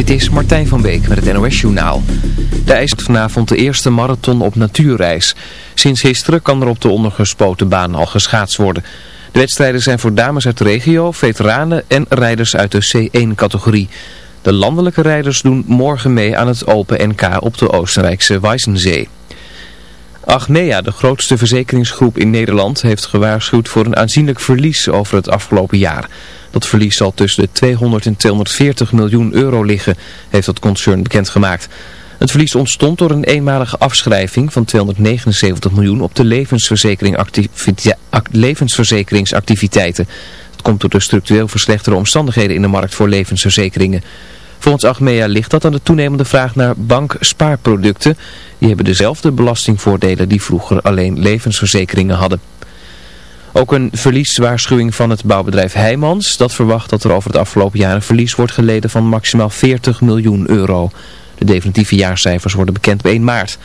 Dit is Martijn van Beek met het NOS Journaal. De IJs vanavond de eerste marathon op natuurreis. Sinds gisteren kan er op de ondergespoten baan al geschaatst worden. De wedstrijden zijn voor dames uit de regio, veteranen en rijders uit de C1-categorie. De landelijke rijders doen morgen mee aan het Open NK op de Oostenrijkse Weissensee. Achmea, de grootste verzekeringsgroep in Nederland, heeft gewaarschuwd voor een aanzienlijk verlies over het afgelopen jaar. Dat verlies zal tussen de 200 en 240 miljoen euro liggen, heeft het concern bekendgemaakt. Het verlies ontstond door een eenmalige afschrijving van 279 miljoen op de levensverzekeringsactiviteiten. Het komt door de structureel verslechterde omstandigheden in de markt voor levensverzekeringen. Volgens Achmea ligt dat aan de toenemende vraag naar bankspaarproducten. Die hebben dezelfde belastingvoordelen die vroeger alleen levensverzekeringen hadden. Ook een verlieswaarschuwing van het bouwbedrijf Heijmans. Dat verwacht dat er over het afgelopen jaar een verlies wordt geleden van maximaal 40 miljoen euro. De definitieve jaarcijfers worden bekend op 1 maart.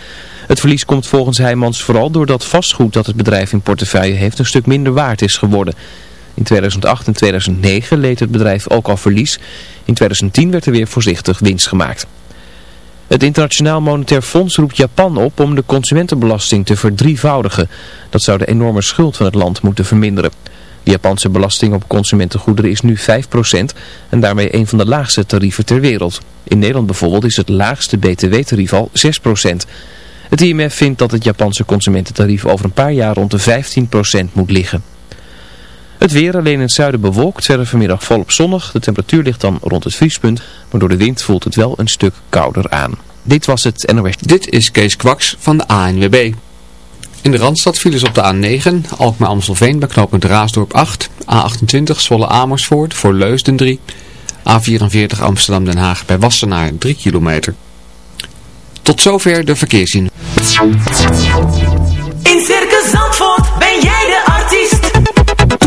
Het verlies komt volgens Heijmans vooral doordat vastgoed dat het bedrijf in portefeuille heeft een stuk minder waard is geworden. In 2008 en 2009 leed het bedrijf ook al verlies. In 2010 werd er weer voorzichtig winst gemaakt. Het Internationaal Monetair Fonds roept Japan op om de consumentenbelasting te verdrievoudigen. Dat zou de enorme schuld van het land moeten verminderen. De Japanse belasting op consumentengoederen is nu 5% en daarmee een van de laagste tarieven ter wereld. In Nederland bijvoorbeeld is het laagste btw-tarief al 6%. Het IMF vindt dat het Japanse consumententarief over een paar jaar rond de 15% moet liggen. Het weer alleen in het zuiden bewolkt, verder vanmiddag volop zonnig. De temperatuur ligt dan rond het vriespunt, maar door de wind voelt het wel een stuk kouder aan. Dit was het NOS. Dit is Kees Kwaks van de ANWB. In de Randstad files op de A9, Alkmaar-Amstelveen bij knooppunt Raasdorp 8, A28 Zwolle-Amersfoort voor Leusden 3, A44 Amsterdam-Den Haag bij Wassenaar 3 kilometer. Tot zover de verkeerszien.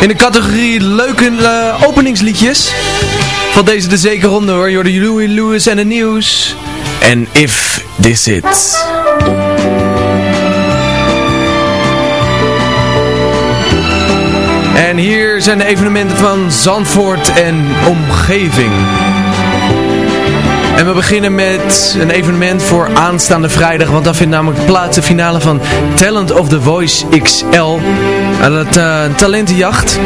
In de categorie leuke eh, openingsliedjes van deze de zeker ronde hoor. Jordi Louis Lewis en de nieuws. En If This It. En hier zijn de evenementen van Zandvoort en omgeving. En we beginnen met een evenement voor aanstaande vrijdag. Want dan vindt namelijk plaats de finale van Talent of the Voice XL. En dat uh, talentenjacht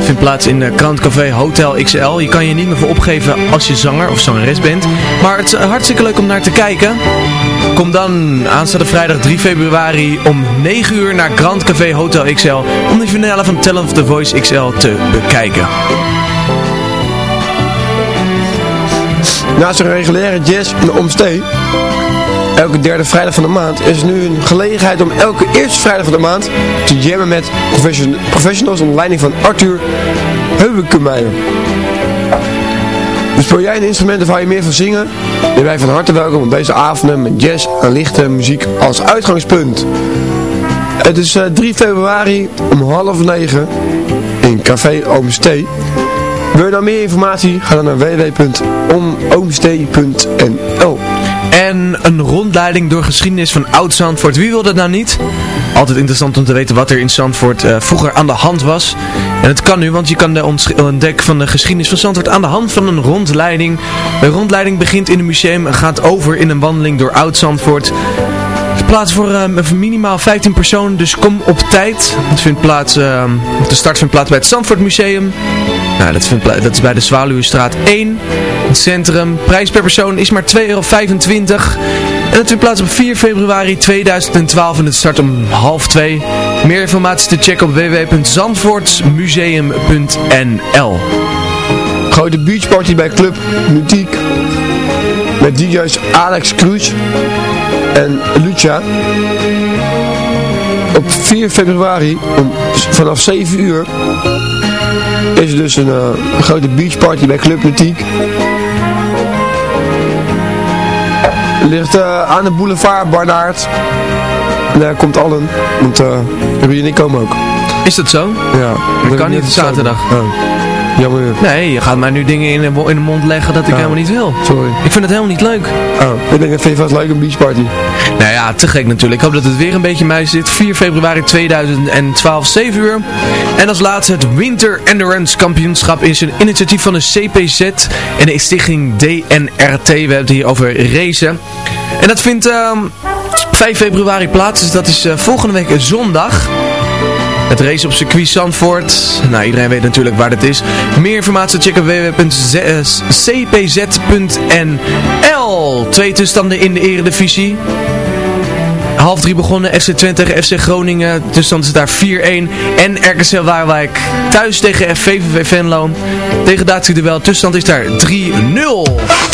vindt plaats in uh, Krantcafé Hotel XL. Je kan je niet meer voor opgeven als je zanger of zangeres bent. Maar het is hartstikke leuk om naar te kijken. Kom dan aanstaande vrijdag 3 februari om 9 uur naar Grand Café Hotel XL om de finale van Talent of the Voice XL te bekijken. Naast een reguliere jazz in de omstee, elke derde vrijdag van de maand, is nu een gelegenheid om elke eerste vrijdag van de maand te jammen met profession professionals onder leiding van Arthur Heubenkemeijer. Dus speel jij een instrument of hou je meer van zingen? Dan wij van harte welkom op deze avonden met jazz en lichte muziek als uitgangspunt. Het is uh, 3 februari om half negen in Café Oomstee. Wil je nou meer informatie? Ga dan naar www.oomstee.nl En een rondleiding door geschiedenis van Oud-Zandvoort. Wie wil dat nou niet? Altijd interessant om te weten wat er in Zandvoort uh, vroeger aan de hand was. En het kan nu, want je kan de ontdekken van de geschiedenis van Zandvoort aan de hand van een rondleiding. De rondleiding begint in het museum en gaat over in een wandeling door Oud-Zandvoort. Plaats voor uh, minimaal 15 personen, dus kom op tijd. Het vindt plaats, uh, de start vindt plaats bij het Zandvoort Museum. Nou, dat, vindt dat is bij de Zwaluwestraat 1, het centrum. Prijs per persoon is maar 2,25 euro. En het vindt plaats op 4 februari 2012 en het start om half 2. Meer informatie te checken op www.zandvoortsmuseum.nl Grote beachparty bij Club Muziek. Met DJ's Alex Cruz en Lucia. Op 4 februari om, vanaf 7 uur is er dus een uh, grote beachparty bij Club Lutique. Ligt uh, aan de boulevard Barnaert. En daar komt allen, want uh, Ruby en ik komen ook. Is dat zo? Ja. Dat kan niet zaterdag. Oh. Jammer. Nee, je gaat mij nu dingen in de, in de mond leggen dat ik helemaal niet wil. Sorry. Ik vind het helemaal niet leuk. Oh, ik denk dat vind je vast leuk een beachparty. Nou ja, te gek natuurlijk. Ik hoop dat het weer een beetje mij zit. 4 februari 2012, 7 uur. En als laatste het Winter Endurance Kampioenschap is een initiatief van de CPZ en de stichting DNRT. We hebben het hier over racen. En dat vindt ehm 5 februari plaats, dus dat is eh, volgende week zondag. Het race op circuit Zandvoort. Nou, iedereen weet natuurlijk waar dat is. Meer informatie checken www.cpz.nl Twee tussenstanden in de eredivisie. Half drie begonnen FC Twente tegen FC Groningen. Tussenstand is daar 4-1. En RKC Waarwijk thuis tegen VVV Venlo. Tegen Duel. Tussenstand is daar 3-0.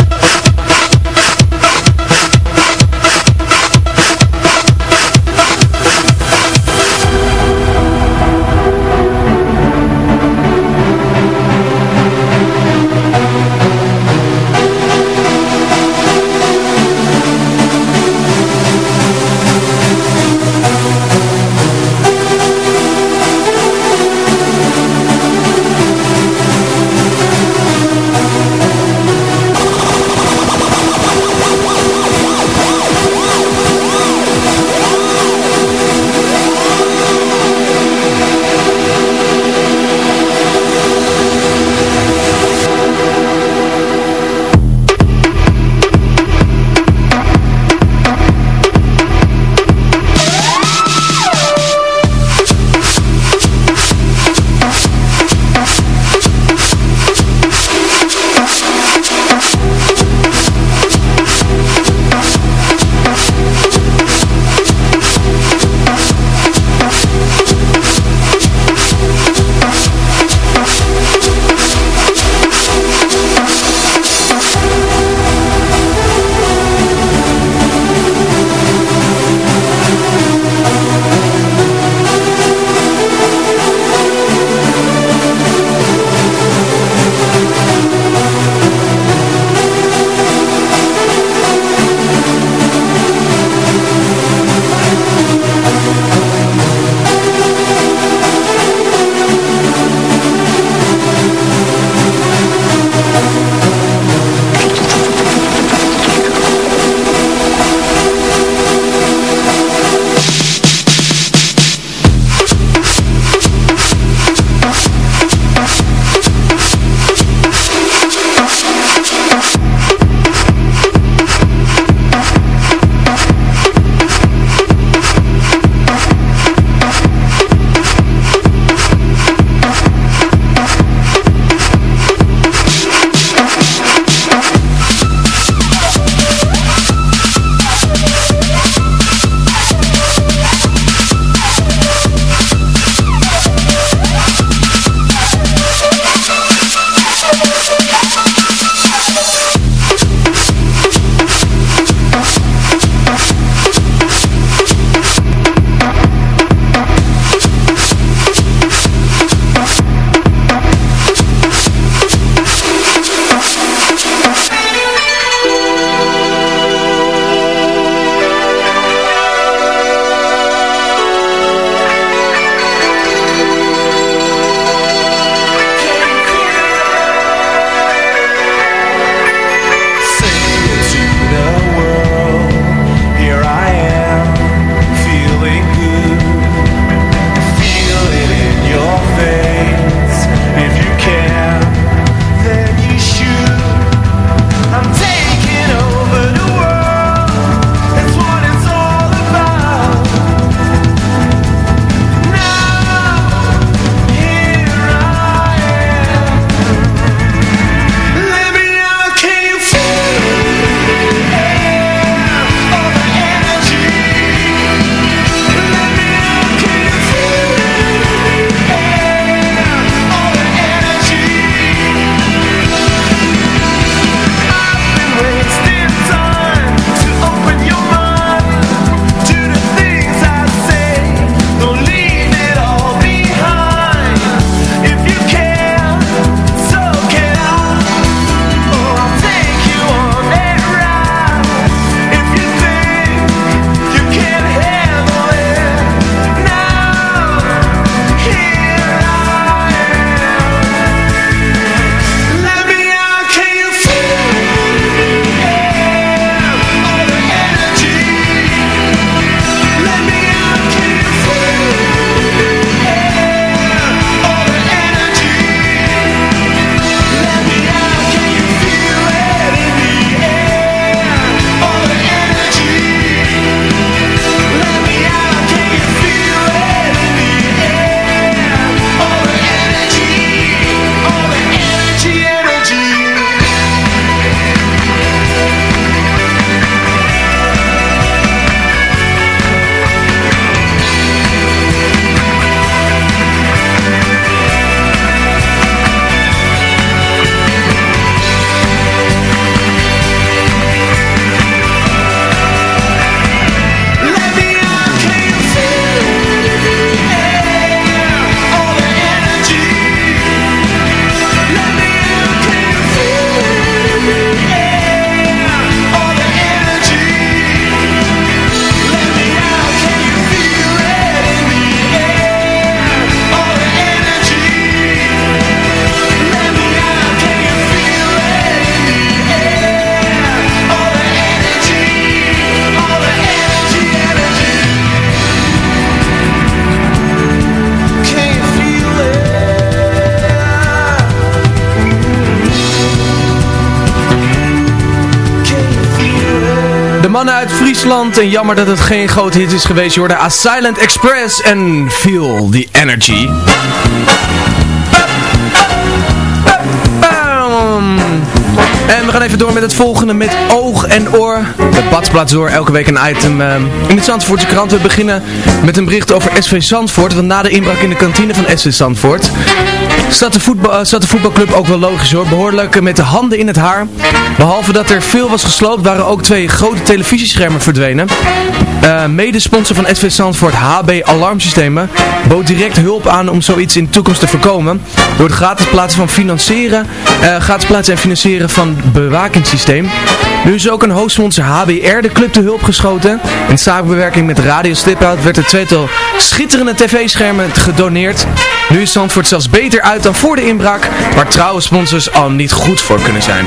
En jammer dat het geen grote hit is geweest. Je hoorde A Silent Express en Feel the Energy. En we gaan even door met het volgende met oog en oor. De badplaats door, elke week een item uh, in de Zandvoortse krant. We beginnen met een bericht over SV Zandvoort. Want na de inbraak in de kantine van SV Zandvoort staat de, voetbal, uh, de voetbalclub ook wel logisch hoor. Behoorlijk met de handen in het haar. Behalve dat er veel was gesloopt, waren ook twee grote televisieschermen verdwenen. Uh, medesponsor van SV Zandvoort, HB Alarmsystemen, bood direct hulp aan om zoiets in de toekomst te voorkomen. Door het gratis plaatsen van financieren, gratis plaatsen en financieren van bewakingssysteem. Nu is ook een hoofdsponsor HBR de club te hulp geschoten. In samenwerking met Radio Stiphout werd er tweetal schitterende tv-schermen gedoneerd. Nu is Zandvoort zelfs beter uit dan voor de inbraak, waar trouwe sponsors al niet goed voor kunnen zijn.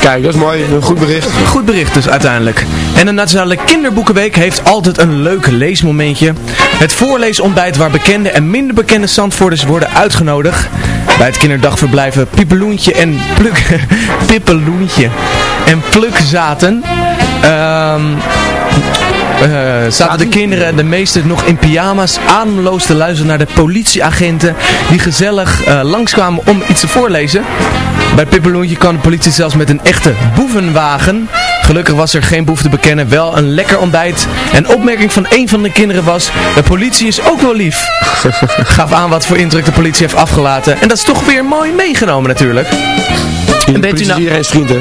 Kijk, dat is mooi. Een goed bericht. Een goed bericht dus uiteindelijk. En de Nationale Kinderboekenweek heeft altijd een leuk leesmomentje. Het voorleesontbijt waar bekende en minder bekende Zandvoorters worden uitgenodigd. Bij het kinderdagverblijven Piepeloentje en Pluk... Pippeloentje en Pluk zaten. Ehm... Uh, zaten de kinderen, de meeste nog in pyjama's, ademloos te luisteren naar de politieagenten die gezellig uh, langskwamen om iets te voorlezen. Bij Pippeloentje kan de politie zelfs met een echte boevenwagen. Gelukkig was er geen boef te bekennen, wel een lekker ontbijt. En opmerking van een van de kinderen was, de politie is ook wel lief. Gaf aan wat voor indruk de politie heeft afgelaten. En dat is toch weer mooi meegenomen natuurlijk. En bent u nou... iedereen's vriend, hè?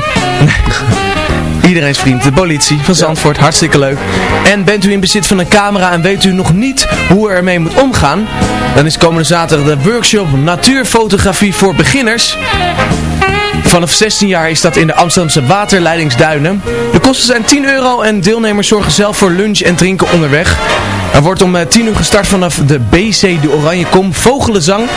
Iedereen's vriend, de politie van Zandvoort, hartstikke leuk. En bent u in bezit van een camera en weet u nog niet hoe u ermee moet omgaan? Dan is komende zaterdag de workshop Natuurfotografie voor Beginners. Vanaf 16 jaar is dat in de Amsterdamse waterleidingsduinen. De kosten zijn 10 euro en deelnemers zorgen zelf voor lunch en drinken onderweg. Er wordt om 10 uur gestart vanaf de BC de Oranje Kom Vogelenzang.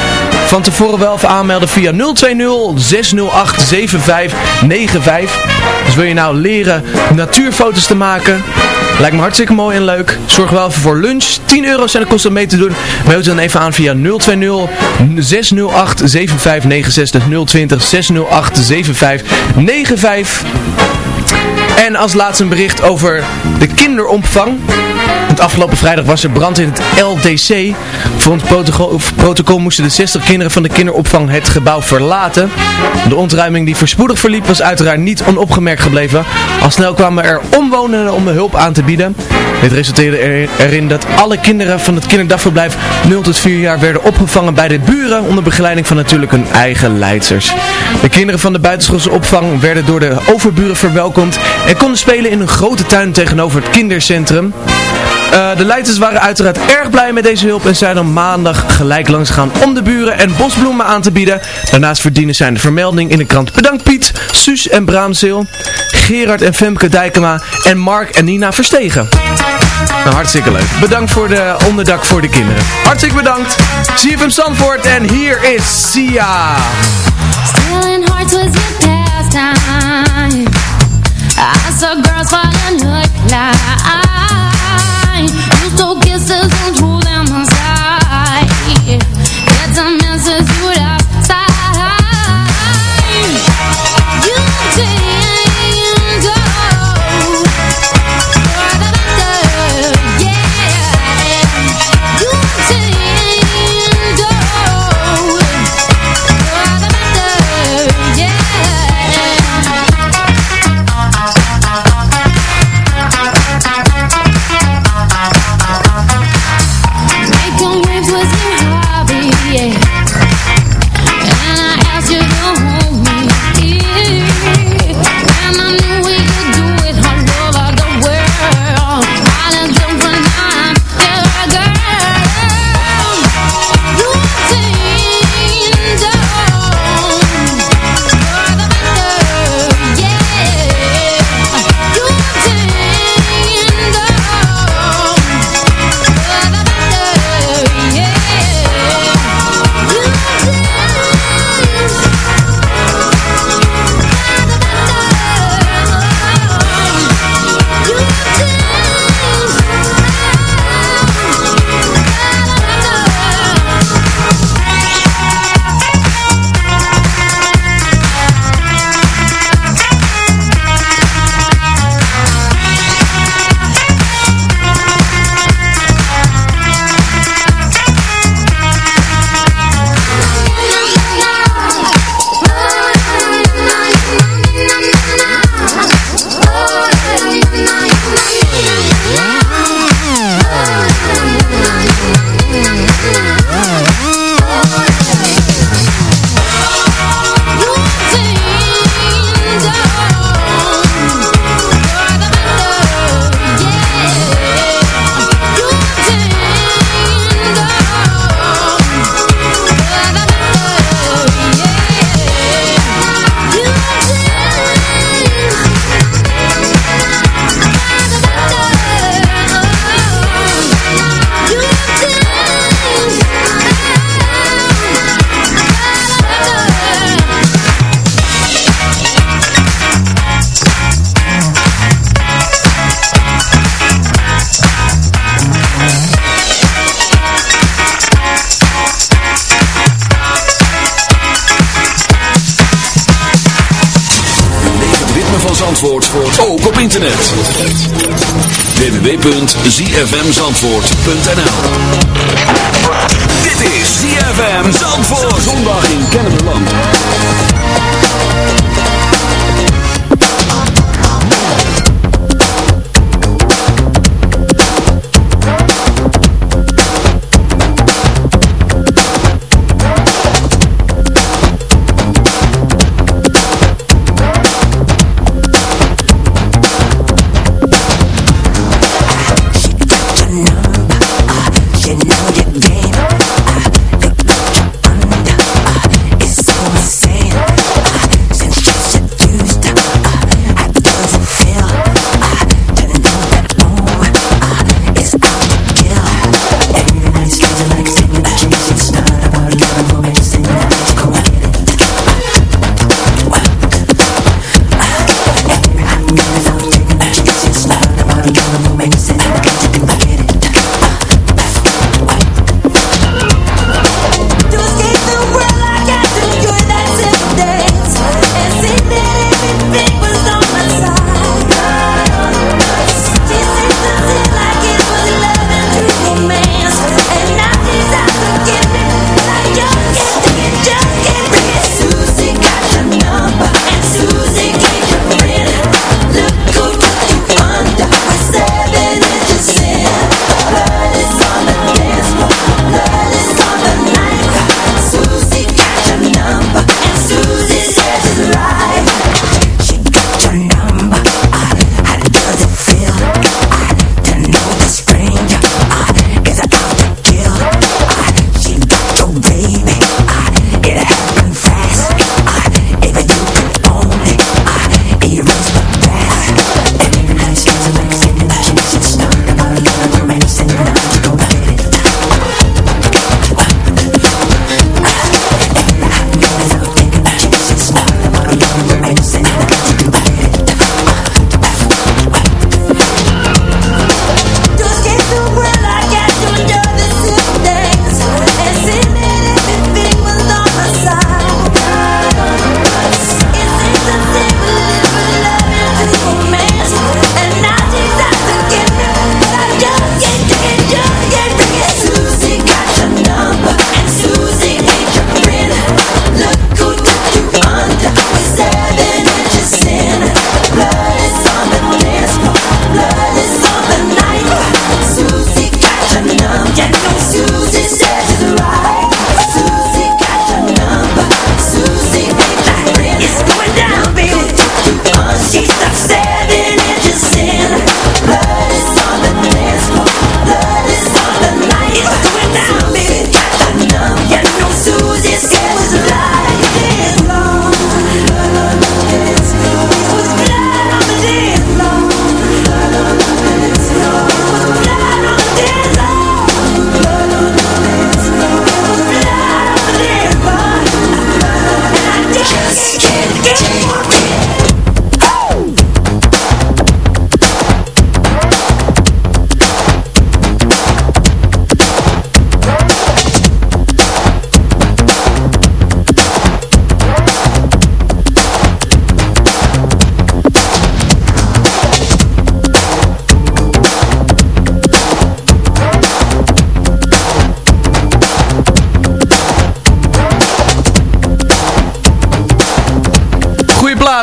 Van tevoren wel even aanmelden via 020 608 7595. Dus wil je nou leren natuurfoto's te maken? Lijkt me hartstikke mooi en leuk. Zorg wel even voor lunch. 10 euro zijn de kosten om mee te doen. Meld dan even aan via 020 608 7596. 020 608 7595. En als laatste een bericht over de kinderopvang. Afgelopen vrijdag was er brand in het LDC. Volgens protocol, protocol moesten de 60 kinderen van de kinderopvang het gebouw verlaten. De ontruiming die voorspoedig verliep was uiteraard niet onopgemerkt gebleven. Al snel kwamen er omwonenden om de hulp aan te bieden. Dit resulteerde erin dat alle kinderen van het kinderdagverblijf 0 tot 4 jaar werden opgevangen bij de buren onder begeleiding van natuurlijk hun eigen leidsters. De kinderen van de buitenschoolse opvang werden door de overburen verwelkomd en konden spelen in een grote tuin tegenover het kindercentrum. Uh, de leiders waren uiteraard erg blij met deze hulp en zijn dan maandag gelijk langs gegaan om de buren en bosbloemen aan te bieden. Daarnaast verdienen zij de vermelding in de krant Bedankt Piet, Suus en Braamzeel, Gerard en Femke Dijkema en Mark en Nina Verstegen. Nou, hartstikke leuk. Bedankt voor de onderdak voor de kinderen. Hartstikke bedankt. CFM Zandvoort en hier is Sia. Hearts girls You don't get Zandvoort ook op internet. www.zfmzandvoort.nl Dit is ZFM Zandvoort. Zondag in Kennemerland.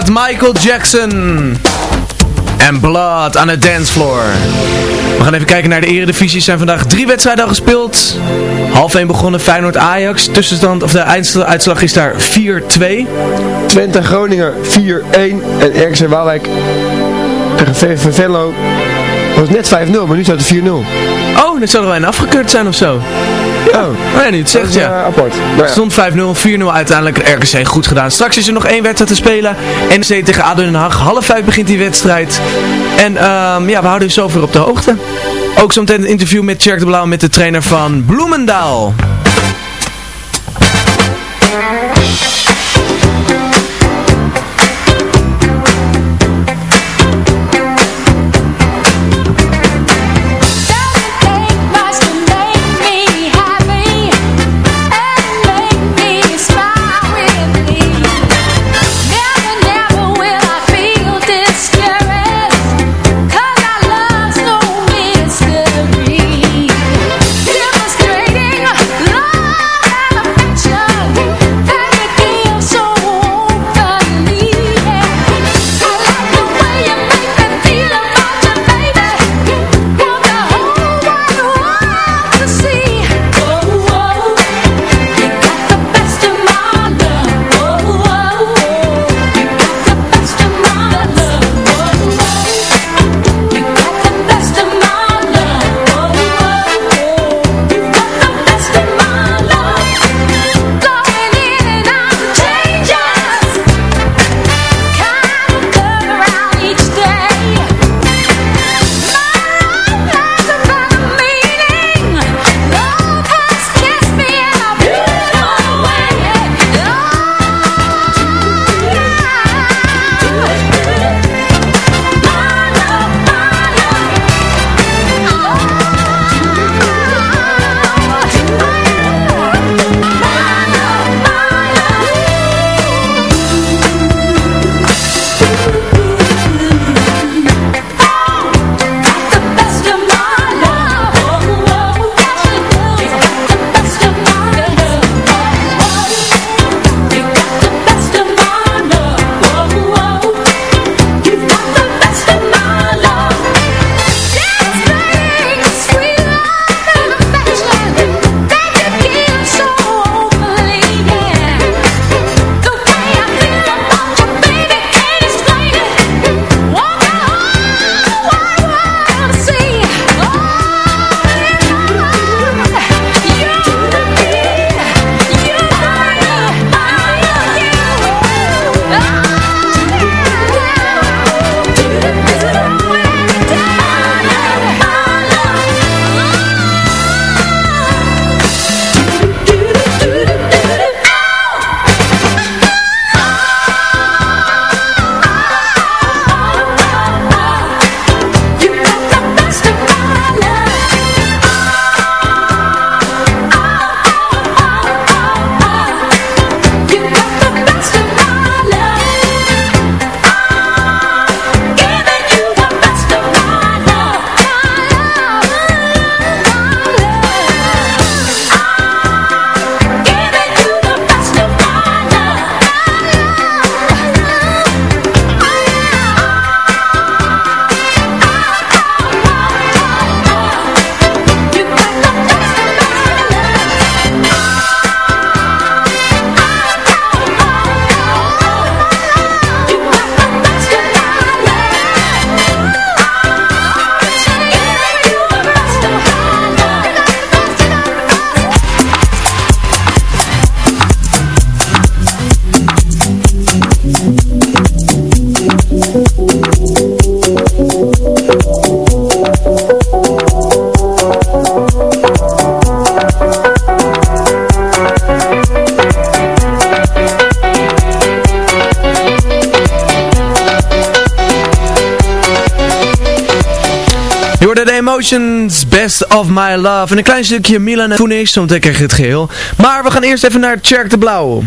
Michael Jackson. En Blood aan de dancefloor. We gaan even kijken naar de eredivisie. Er zijn vandaag drie wedstrijden al gespeeld. Half 1 begonnen Feyenoord-Ajax. Tussenstand, of de einduitslag is daar 4-2. Twente Groningen 4-1 en RKC Waalwijk tegen VV Venlo was net 5-0, maar nu staat het 4-0. Oh, dan zullen wij afgekeurd zijn of zo. Oh, Oh ja, nu het zegt ja. eh, apart. Nou ja. Stond 5-0, 4-0 uiteindelijk RKC goed gedaan. Straks is er nog één wedstrijd te spelen. NEC tegen ADO Den Haag. Half vijf begint die wedstrijd. En ehm, ja, we houden u zover op de hoogte. Ook zometeen een interview met Tjerk de Blauw met de trainer van Bloemendaal. Best of My Love. En een klein stukje Milan en Funis, zo meteen krijg je het geheel. Maar we gaan eerst even naar Tjerk de Blauw.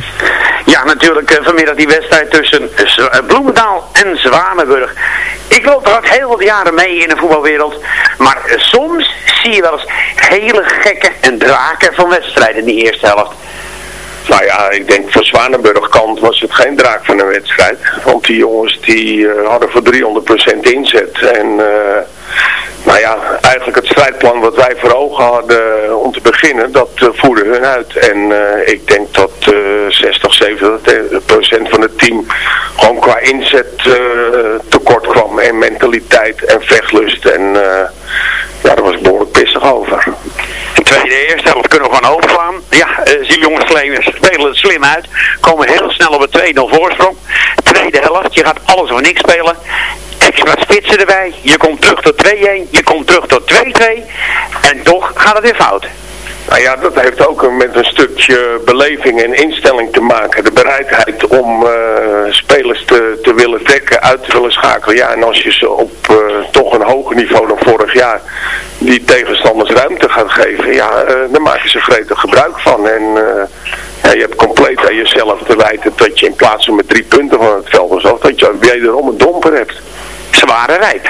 Ja, natuurlijk eh, vanmiddag die wedstrijd tussen eh, Bloemendaal en Zwanenburg. Ik loop er al heel wat jaren mee in de voetbalwereld. Maar soms zie je wel eens hele gekke en draken van wedstrijden in die eerste helft. Nou ja, ik denk voor Zwanenburg kant was het geen draak van een wedstrijd. Want die jongens die eh, hadden voor 300% inzet. En eh, nou ja, eigenlijk het strijdplan wat wij voor ogen hadden eh, om te beginnen, dat eh, voerde hun uit. En eh, ik denk dat eh 60, 70 procent van het team gewoon qua inzet eh, tekort kwam. En mentaliteit en vechtlust. En eh, ja, daar was ik behoorlijk pissig over. De eerste helft kunnen we gewoon overslaan. Ja, uh, zie jongens spelen het slim uit. Komen heel snel op een 2-0 voorsprong. Tweede helft, je gaat alles of niks spelen. Extra spitsen erbij. Je komt terug tot 2-1. Je komt terug tot 2-2. En toch gaat het weer fout. Nou ja, dat heeft ook met een stukje beleving en instelling te maken. De bereidheid om eh, spelers te, te willen dekken, uit te willen schakelen. Ja, en als je ze op eh, toch een hoger niveau dan vorig jaar die tegenstanders ruimte gaat geven, ja, eh dan maken ze gretig gebruik van. En ja, je hebt compleet aan jezelf te wijten dat je in plaats van met drie punten van het veld of zo, dat je wederom een domper hebt. Ze waren rijp.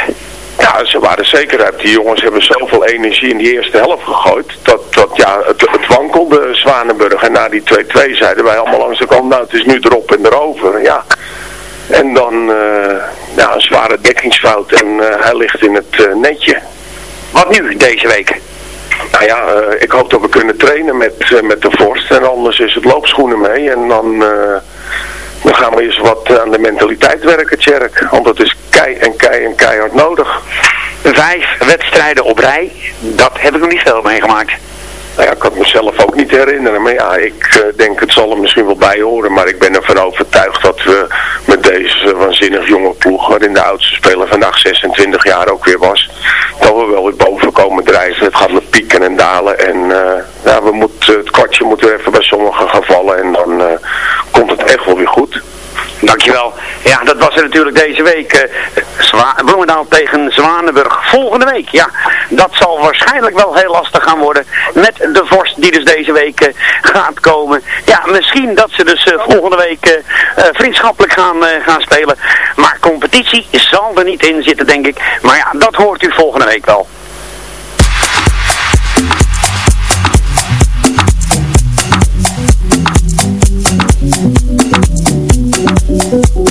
Ja, ze waren zeker uit. Die jongens hebben zoveel energie in die eerste helft gegooid. Dat, dat ja, het, het wankelde Zwanenburg. En na die 2-2 zeiden wij allemaal langs de kant, nou het is nu erop en erover. Ja. En dan eh, ja, een zware dekkingsfout en eh, hij ligt in het eh, netje. Wat nu deze week? Nou ja, ik hoop dat we kunnen trainen met, met de vorst. En anders is het loopschoenen mee. En dan, dan gaan we eens wat aan de mentaliteit werken, Tjerk. Want dat is kei en kei en keihard nodig. Vijf wedstrijden op rij. Dat heb ik nog niet veel meegemaakt. Nou ja, ik kan het mezelf ook niet herinneren. Maar ja, ik eh, denk het zal er misschien wel bij horen. Maar ik ben ervan overtuigd dat we met deze waanzinnig jonge ploeg, waarin de oudste speler vandaag 26 jaar ook weer was, dat we wel weer boven komen drijven. Het gaat met pieken en dalen. En eh, ja, we moeten, het kwartje moet weer even bij sommige gaan vallen. En dan eh, komt het echt wel weer goed. Dankjewel. Ja, dat was er natuurlijk deze week. Uh, Bloemendaal tegen Zwanenburg. Volgende week, ja. Dat zal waarschijnlijk wel heel lastig gaan worden. Met de vorst die dus deze week eh, gaat komen. Ja, misschien dat ze dus eh, volgende week vriendschappelijk gaan, gaan spelen. Maar competitie zal er niet in zitten, denk ik. Maar ja, dat hoort u volgende week wel. MUZIEK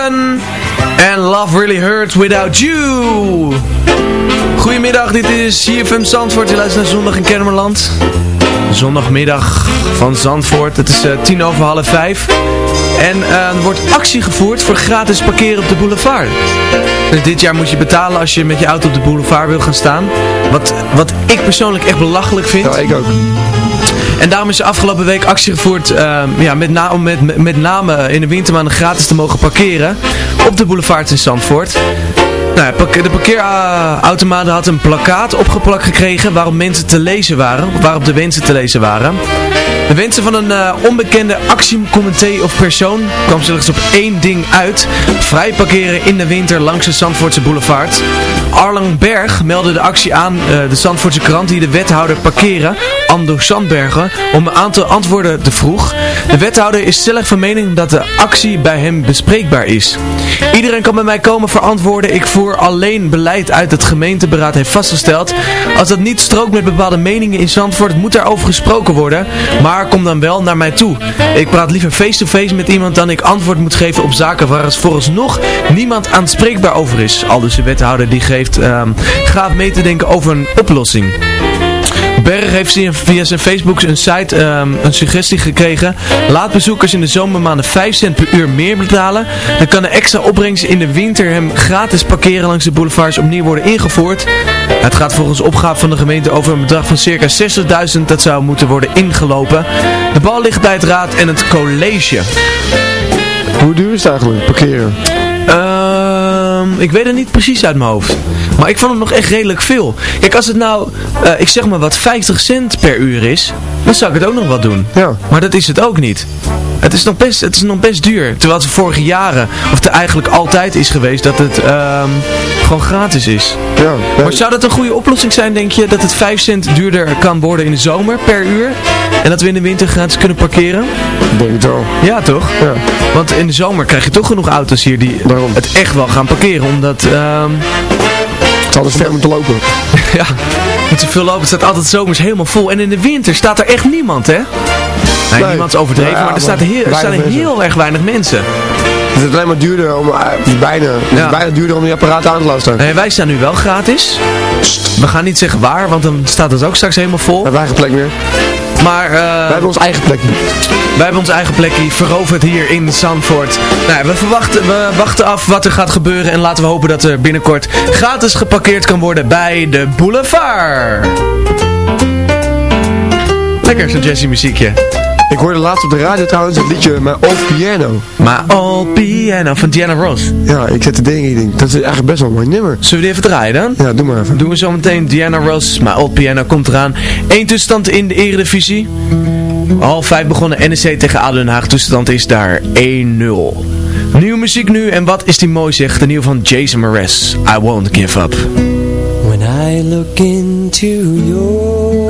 En Love Really Hurts Without You. Goedemiddag, dit is CFM Zandvoort. Je luistert naar Zondag in Kermerland. Zondagmiddag van Zandvoort. Het is uh, tien over half vijf. En uh, er wordt actie gevoerd voor gratis parkeren op de boulevard. Dus dit jaar moet je betalen als je met je auto op de boulevard wil gaan staan. Wat, wat ik persoonlijk echt belachelijk vind. Ja, ik ook. En daarom is afgelopen week actie gevoerd uh, ja, met, na met, met name in de wintermaanden gratis te mogen parkeren op de boulevard in Zandvoort. Nou, de parkeerautomaten had een plakkaat opgeplakt gekregen waarop mensen te lezen waren, waarop de wensen te lezen waren. De wensen van een uh, onbekende actiecomité of persoon kwam slechts op één ding uit. Vrij parkeren in de winter langs de Zandvoortse boulevard. Arlang Berg meldde de actie aan uh, de Zandvoortse krant die de wethouder parkeren, Ando Sandbergen, om een aantal antwoorden te vroeg. De wethouder is stellig van mening dat de actie bij hem bespreekbaar is. Iedereen kan bij mij komen voor antwoorden. Ik voer alleen beleid uit dat gemeenteberaad heeft vastgesteld. Als dat niet strookt met bepaalde meningen in Zandvoort, moet daarover gesproken worden. Maar kom dan wel naar mij toe. Ik praat liever face-to-face -face met iemand dan ik antwoord moet geven op zaken waar er vooralsnog niemand aanspreekbaar over is. Al dus de wethouder die geeft, um, gaat mee te denken over een oplossing. Berg heeft via zijn Facebook een site um, een suggestie gekregen. Laat bezoekers in de zomermaanden 5 cent per uur meer betalen. Dan kan de extra opbrengst in de winter hem gratis parkeren langs de boulevards opnieuw worden ingevoerd. Het gaat volgens opgave van de gemeente over een bedrag van circa 60.000 dat zou moeten worden ingelopen. De bal ligt bij het raad en het college. Hoe duur is het eigenlijk, parkeren? Um, ik weet het niet precies uit mijn hoofd. Maar ik vond het nog echt redelijk veel. Kijk, als het nou, uh, ik zeg maar wat, 50 cent per uur is, dan zou ik het ook nog wat doen. Ja. Maar dat is het ook niet. Het is nog best, het is nog best duur. Terwijl het vorige jaren, of het eigenlijk altijd is geweest, dat het um, gewoon gratis is. Ja, ja. Maar zou dat een goede oplossing zijn, denk je? Dat het 5 cent duurder kan worden in de zomer per uur? En dat we in de winter gratis kunnen parkeren? Denk het wel. Ja, toch? Ja. Want in de zomer krijg je toch genoeg auto's hier die Daarom. het echt wel gaan parkeren. Omdat... Um, het dus ver moeten lopen. ja, moet zoveel lopen. Het staat altijd zomers helemaal vol. En in de winter staat er echt niemand, hè? Nee, niemand is overdreven, Ja, maar er, staat heel, er staan heel erg weinig mensen. Het is alleen maar duurder om, is bijna, Ja. duurder om die apparaat aan te laten. Nee, wij staan nu wel gratis. We gaan niet zeggen waar, want dan staat het ook straks helemaal vol. We hebben eigen plek meer. Maar eh, We hebben ons eigen plekje. wij hebben ons eigen plekje veroverd hier in Zandvoort. Nou, we, verwachten, we wachten af wat er gaat gebeuren en laten we hopen dat er binnenkort gratis geparkeerd kan worden bij de boulevard. Lekker zo'n jazzy muziekje. Ik hoorde laatst op de radio trouwens het liedje My Old Piano. Maar All Piano van Diana Ross. Ja, ik zet de dingen in. denk, Dat is eigenlijk best wel een mooi nummer. Zullen we die even draaien dan? Ja, doe maar even. Doen we zo meteen Diana Ross, maar Old Piano komt eraan. Eén tussenstand in de eredivisie. Half vijf begonnen NEC tegen ADO Den Haag. Tussenstand is daar 1-0. Nieuwe muziek nu en wat is die mooi zeg. De nieuwe van Jason Mraz. I won't give up. When I look into your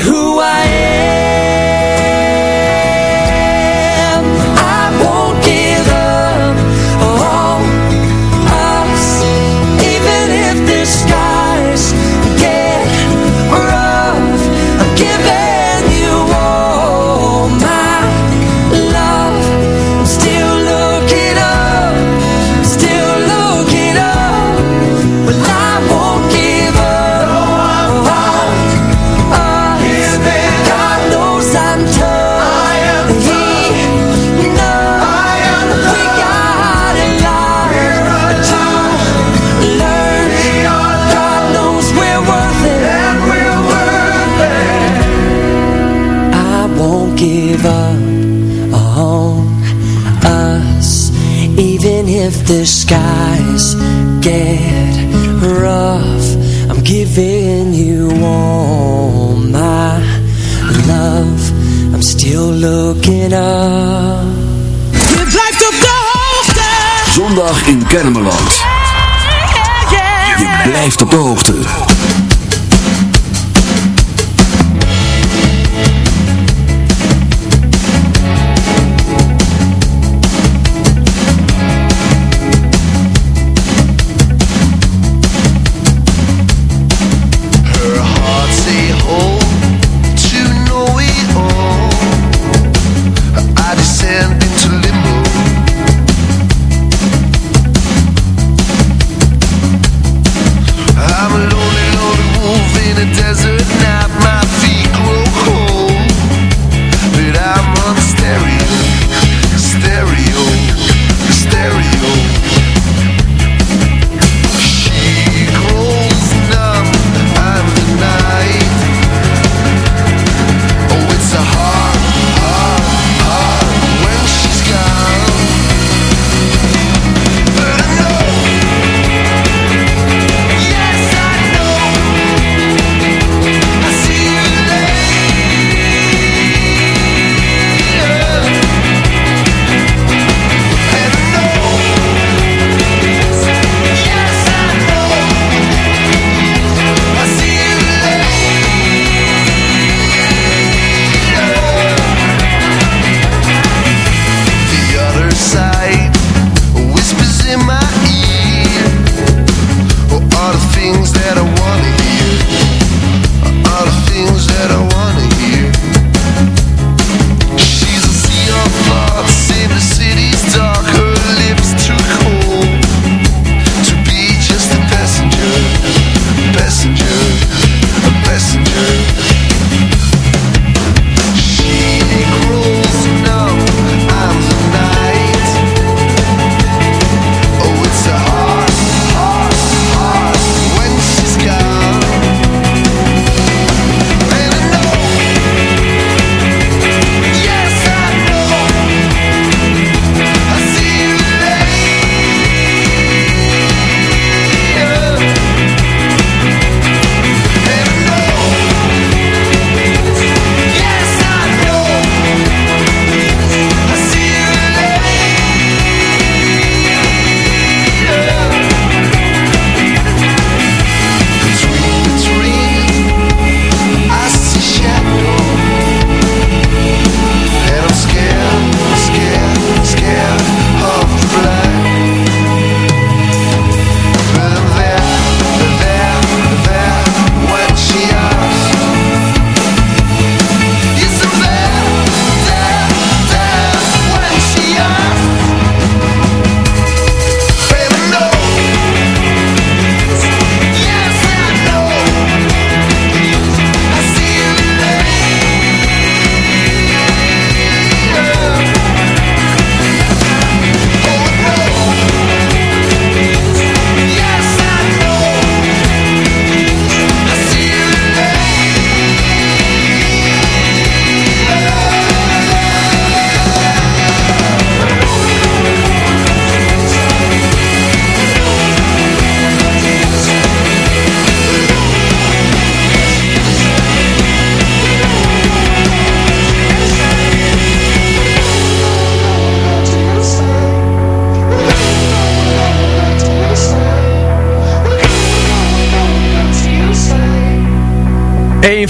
who I if the skies get rough I'm giving you all my love I'm still looking up Je blijft op de hoogte. Zondag in Kennemerland. Je blijft op de hoogte.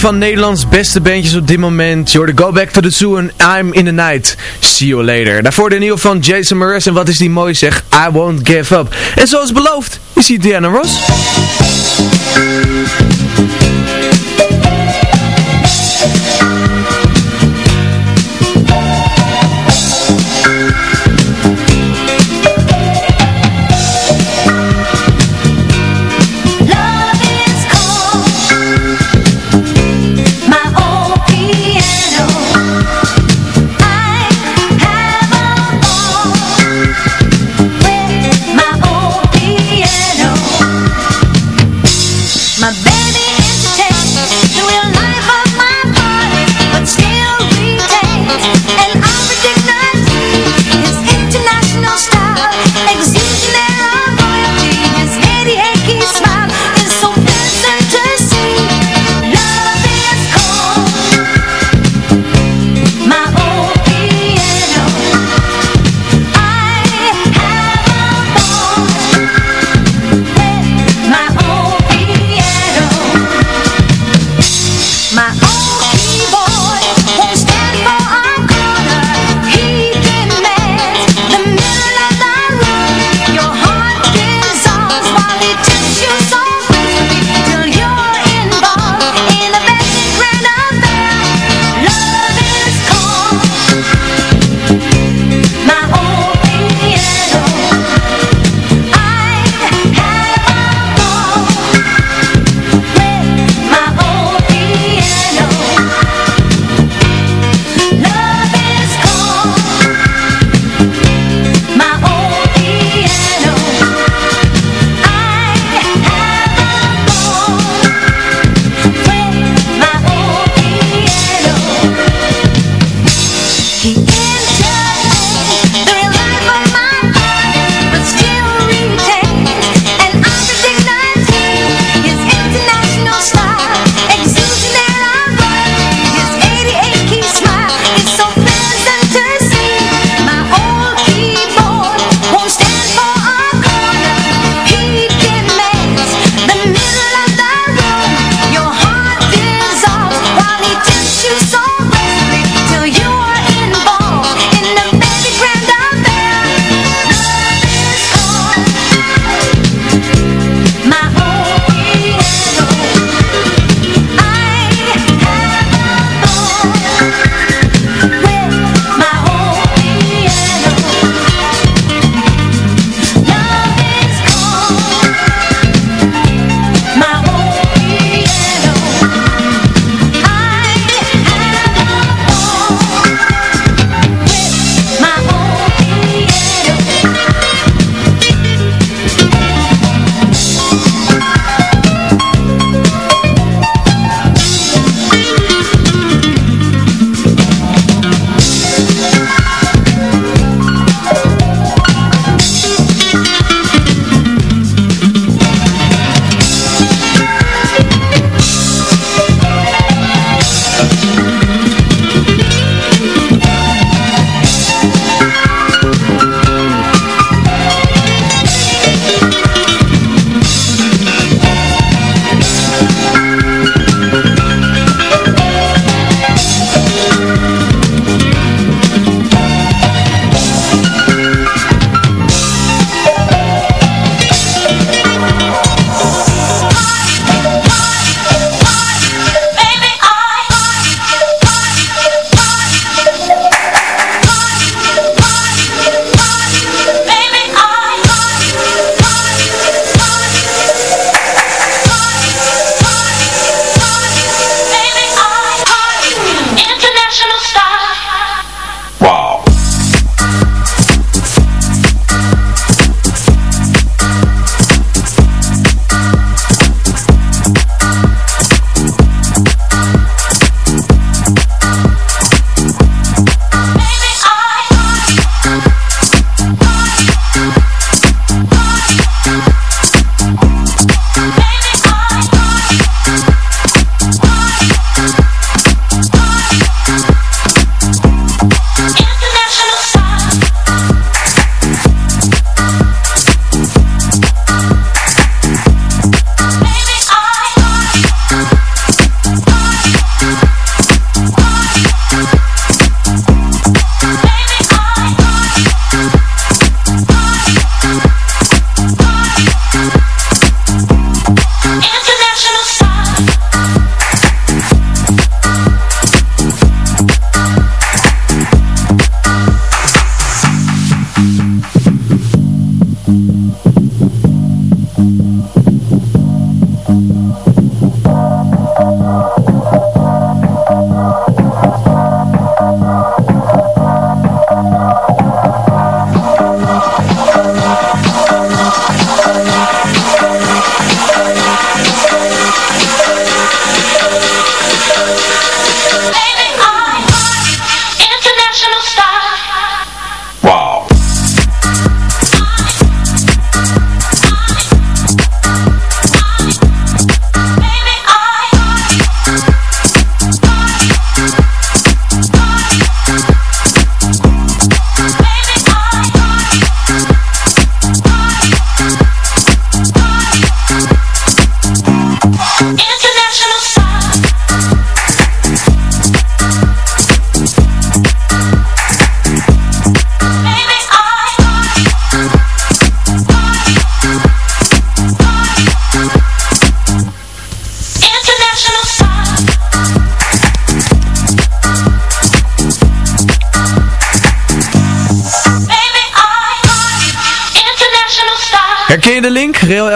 van Nederlands beste bandjes op dit moment. Je Go Back to the Zoo and I'm in the Night. See you later. Daarvoor de nieuwe van Jason Mraz en wat is die mooi zeg. I won't give up. En zoals beloofd is hier Diana Ross.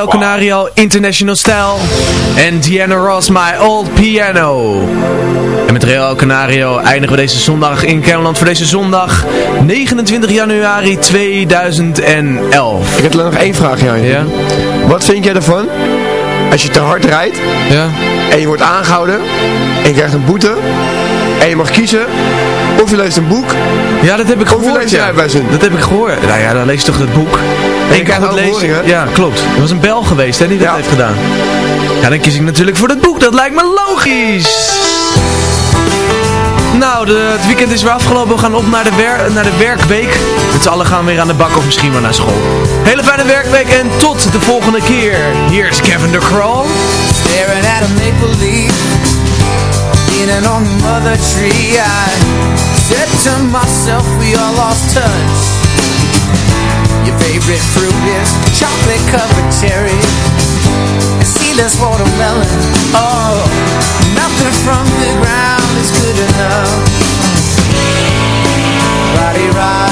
El Canario, International Style. En Diana Ross, My Old Piano. En met Real El Canario eindigen we deze zondag in Kermeland voor deze zondag 29 januari 2011. Ik heb nog één vraag, Jan. Ja? Wat vind jij ervan als je te hard rijdt Ja? en je wordt aangehouden en je krijgt een boete en je mag kiezen of je leest een boek Ja, dat heb ik of je gehoord. leest Ja. Dat heb ik gehoord. Nou ja, dan lees je toch het boek. Je Ik kan het lezen. Ja, klopt. Er was een bel geweest hè, die dat Ja. heeft gedaan. Ja, dan kies ik natuurlijk voor dat boek. Dat lijkt me logisch. Nou, de, het weekend is weer afgelopen. We gaan op naar de, wer naar de werkweek. Met z'n allen gaan we weer aan de bak of misschien wel naar school. Hele fijne werkweek en tot de volgende keer. Hier is Kevin de Crawl. Staring at a maple leaf Leaning on the mother tree I said to myself we all lost touch favorite fruit is chocolate covered cherry. And seedless watermelon. Oh, nothing from the ground is good enough. Body rise